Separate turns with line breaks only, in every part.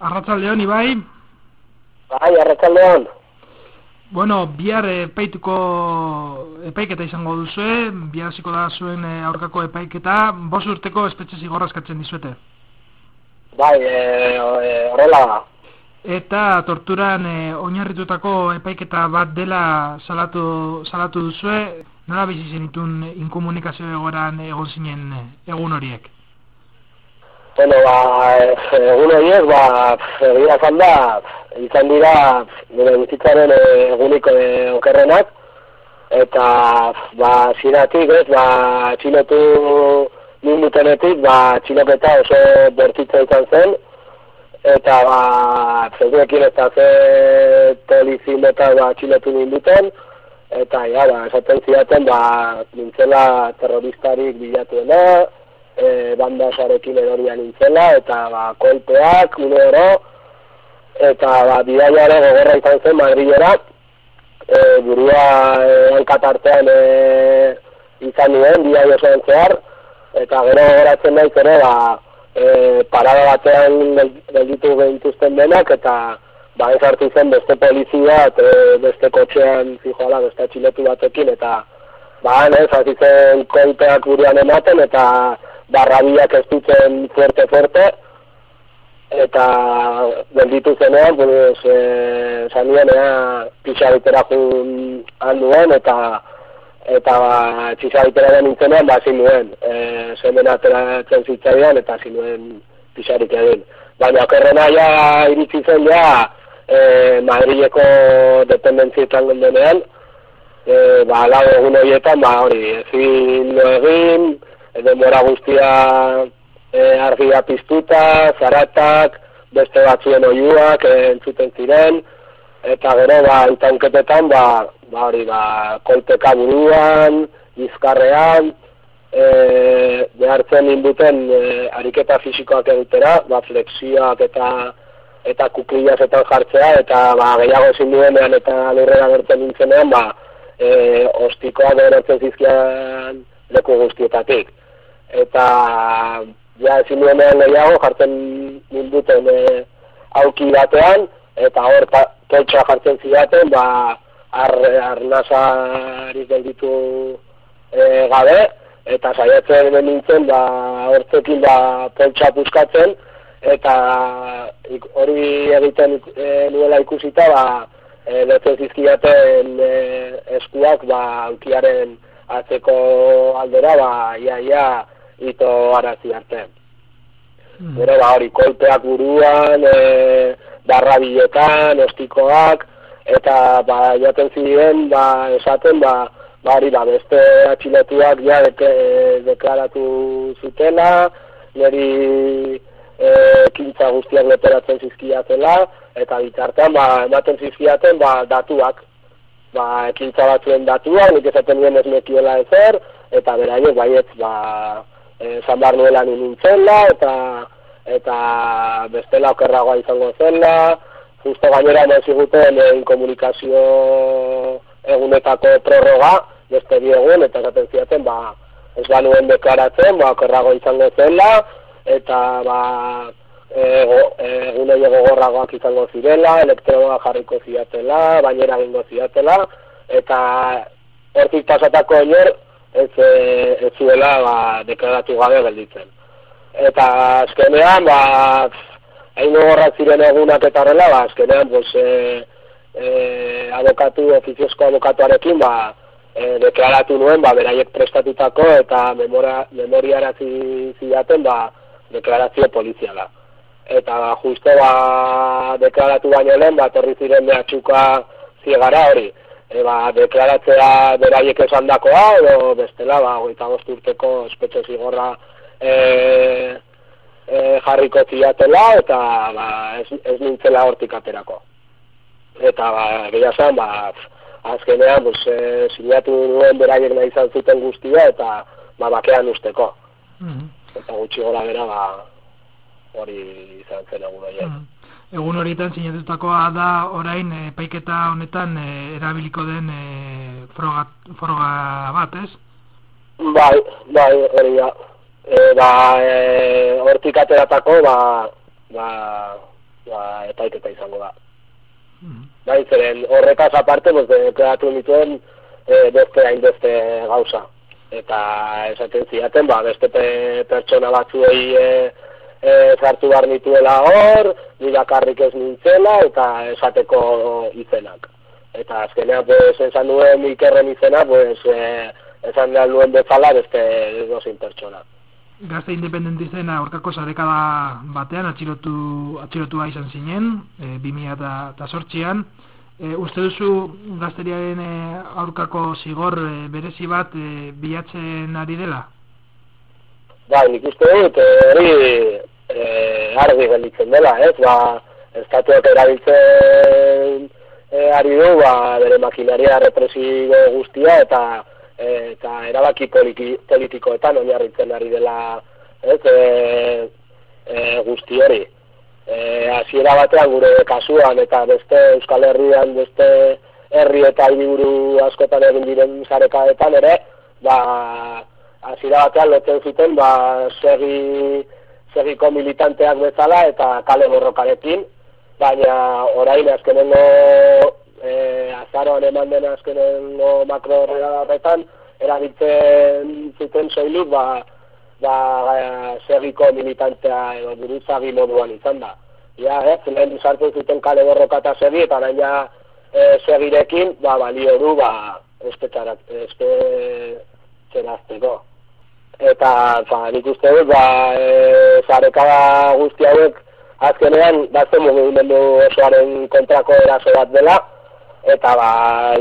Arratsaldeon Ibai.
Bai, arratsaldeon.
Bueno, bihar epaituko epaiketa izango duzue, bihar hasiko da zuen eh, aurkako epaiketa, bos urteko espetxe zigorra eskatzen dizuete.
Bai, e, horrela da.
Eta torturan e, oinarritutako epaiketa bat dela salatu, salatu duzue, nola bizi zenitun inkomunikazio egoran egon zinen egun horiek?
Bueno, ba, egun horiek, ba, egia da, izan dira, nire bizitzaren eguniko okerrenak, eta, ba, ziratik, ez, ba, txilotu minutenetik, ba, txiloketa oso bortitza izan zen, eta, ba, zegoekin ez da ze polizin eta, ba, txilotu ninduten, eta, ja, ba, esaten zidaten, ba, nintzela terroristarik bilatuena, e, banda sarekin erorian nintzela, eta ba, kolpeak, une eta ba, bidaiare gogorra izan zen Madrilera, e, burua e, hankatartean e, izan nuen, bidai osoan zehar, eta gero gogoratzen nahi ere, ba, e, parada batean gelditu behintuzten denak, eta ba, ez hartu zen beste polizia, eta beste kotxean zijoala, beste atxiletu batekin, eta ba, ez, azitzen kolpeak buruan ematen, eta barrabiak ez dutzen fuerte fuerte. Eta gelditu zenean pues eh sanien ea pixabitera jun handuen eta eta ba txisabitera den nintzenean ba zin nuen. E, zemen ateratzen zitzaidan eta zin nuen pixarik egin. Baina okerrena ja iritsi zen ja e, Madrileko dependentzietan gendenean e, ba lau egun horietan ba hori ezin egin denbora guztia e, argia piztuta, zaratak, beste batzuen oiuak e, entzuten ziren, eta gero, ba, itanketetan, ba, ba, hori, ba, kolteka buruan, izkarrean, e, behartzen induten e, ariketa fisikoak edutera, ba, flexioak eta eta kuklillaz jartzea, eta ba, gehiago ezin duenean eta lurrera gertzen nintzenean, ba, e, ostikoa behartzen zizkian leku guztietatik eta ja ezin duenean lehiago jartzen ninduten e, auki batean, eta hor poltsa jartzen zidaten, ba, ar, arnazari gelditu e, gabe, eta saiatzen nintzen, ba, hortzekin ba, poltsa puskatzen, eta hori egiten e, nuela ikusita, ba, e, letzen zizkiaten e, eskuak, ba, aukiaren atzeko aldera, ba, ia, ia, ito arazi arte. Mm. Gero, ba, hori, kolpeak buruan, e, barra biletan, ostikoak, eta, ba, jaten ziren, ba, esaten, ba, ba, hori, ba, beste atxiletuak ja deke, deklaratu zutela, niri e, kintza guztiak leperatzen zizkiatela, eta bitartean, ba, ematen zizkiaten, ba, datuak, ba, ekintza batzuen datuak, nik esaten nien ez nekiola ezer, eta beraiek, baiet, ba, e, zanbar nuela nintzela, eta eta bestela okerragoa izango zela, justo gainera nahi ziguten e, inkomunikazio egunetako prorroga, beste egun, eta zaten ziaten, ba, ez ba nuen deklaratzen, ba, okerrago izango zela, eta ba, egun egin gogorragoak izango zirela, elektroa jarriko ziatela, bainera egingo ziatela, eta hortik pasatako iner, ez, e, ez zuela ba, deklaratu gabe gelditzen. Eta azkenean, ba, hain gogorrak ziren egunak eta horrela, ba, azkenean, pues, e, e, abokatu, ofiziozko abokatuarekin, ba, e, deklaratu nuen, ba, beraiek prestatutako eta memora, memoriarazi zidaten, ba, deklarazio poliziala. Eta ba, justo ba, deklaratu baino lehen, ba, torri ziren mehatxuka ziegara hori e, ba, deklaratzea beraiek esan dakoa, edo bestela, ba, goita urteko espetxe zigorra e, e, jarriko ziatela, eta ba, ez, ez nintzela hortik aterako. Eta, ba, zen, ba, azkenean, bus, e, sinatu nuen beraiek nahi izan zuten guztia, eta ba, bakean usteko. Mm Eta gutxi gora bera, ba, hori izan zen egun
egun horietan sinatutakoa da orain epaiketa honetan e, erabiliko den e, froga, froga bat, ez?
Bai, bai, hori da. E, ba, e, hortik ateratako, ba, ba, ba, epaiketa izango da. Mm. Bai, zeren horretaz aparte, pues, deklaratu dituen e, beste hain beste gauza. Eta esaten ziaten, ba, beste pertsona batzuei e, e, zartu behar nituela hor, nidakarrik ez nintzela, eta esateko izenak. Eta azkenean, pues, esan nuen ikerren izena, pues, e, esan nuen bezala beste dozin pertsona
gazte independentisten aurkako sarekada batean atxilotu, atxilotua izan zinen, e, 2000 eta sortxian. E, uste duzu gazteriaren e, aurkako zigor e, berezi bat e, bilatzen ari dela?
Ba, nik uste dut, e, hori e, argi gelditzen dela, ez? Ba, estatuak erabiltzen e, ari du, ba, bere makinaria represibo guztia, eta eta erabaki politi, politikoetan oinarritzen ari dela ez, e, e, guzti hori. E, hasiera batean gure kasuan eta beste Euskal Herrian beste herri eta hiriburu askotan egin diren zarekaetan ere, ba, hasiera batean lotzen zuten ba, segi, segiko militanteak bezala eta kale borrokarekin, baina orain azkenengo e, azaroan eman den azkenengo makro horretan, erabiltzen zuten soilik, ba, ba, segiko militantea edo buruzagi moduan izan da. Ja, ez, lehen sartzen zuten kale borroka eta segi, eta nahi e, segirekin, ba, balio du, ba, espetxerazteko. Eta, ba, nik uste dut, ba, e, zarekada guzti hauek, azkenean, dazten mugimendu osoaren kontrako eraso bat dela, eta ba,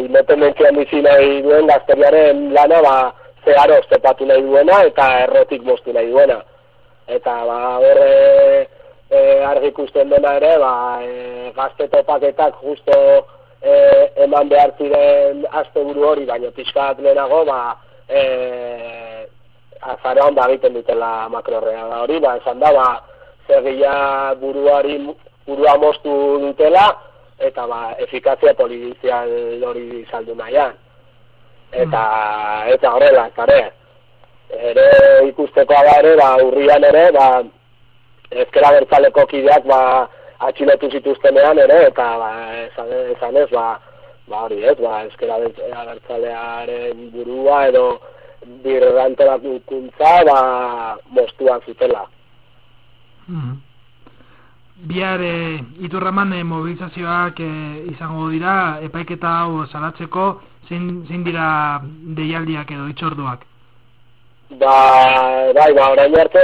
independentzian bizi nahi duen gazteriaren lana ba, zeharo estepatu nahi duena eta errotik moztu nahi duena. Eta ba, horre e, argi ikusten dena ere, ba, e, gazte topaketak justo e, eman behar ziren azte buru hori, baina pixkat lehenago, ba, e, azaroan ba, egiten dutela makrorrea da hori, ba, esan da, ba, zergia buruari burua moztu dutela, eta ba, efikazia polizial hori saldu nahian. Eta, mm. eta horrela, eta ere, ikusteko da ere, ba, urrian ere, ba, ezkera bertzaleko kideak, ba, atxilotu zituztenean ere, eta, ba, esan ez, ba, ba, hori ez, ba, ezkera bertzalearen burua edo birrantelak ikuntza, ba, mostuan zutela.
Mm bihar e, iturraman e, mobilizazioak e, izango dira epaiketa hau salatzeko zein, zein dira deialdiak edo itxorduak?
Ba, bai, ba, orain arte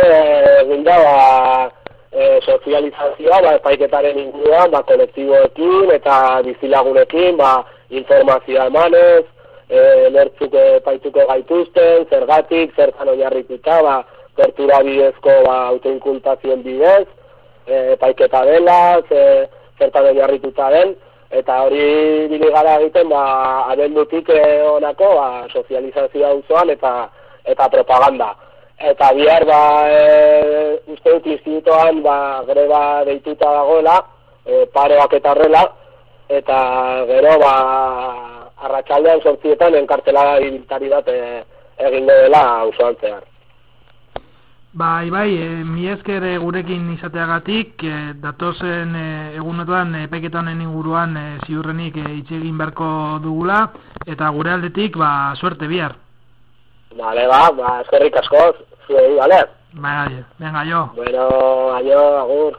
egin da, ba, e, sozializazioa, ba, epaiketaren inguruan, ba, kolektiboekin eta bizilagunekin, ba, informazioa emanez, e, lertzuk epaituko gaituzten, zergatik, zertan oinarrituta, ba, tortura bidezko, ba, autoinkultazioen bidez, e, paiketa dela, ze, zertan jarrituta den, eta hori bile gara egiten, ba, abendutik e, onako, ba, sozializazioa uzoan eta eta propaganda. Eta bihar, ba, e, uste dut institutoan, ba, greba deituta dagoela, e, pareak eta horrela, eta gero, ba, arratsaldean sortzietan enkartela ibiltari bat e, egingo dela uzoan zehar.
Bai, bai, e, mi esker eh, gurekin izateagatik, e, datozen e, egunetan e, honen inguruan e, ziurrenik e, itxegin beharko dugula, eta gure aldetik, ba, suerte bihar.
Bale, ba, ba, eskerrik asko, zuei, bale?
Bai, venga, jo.
Bueno, aio, agur.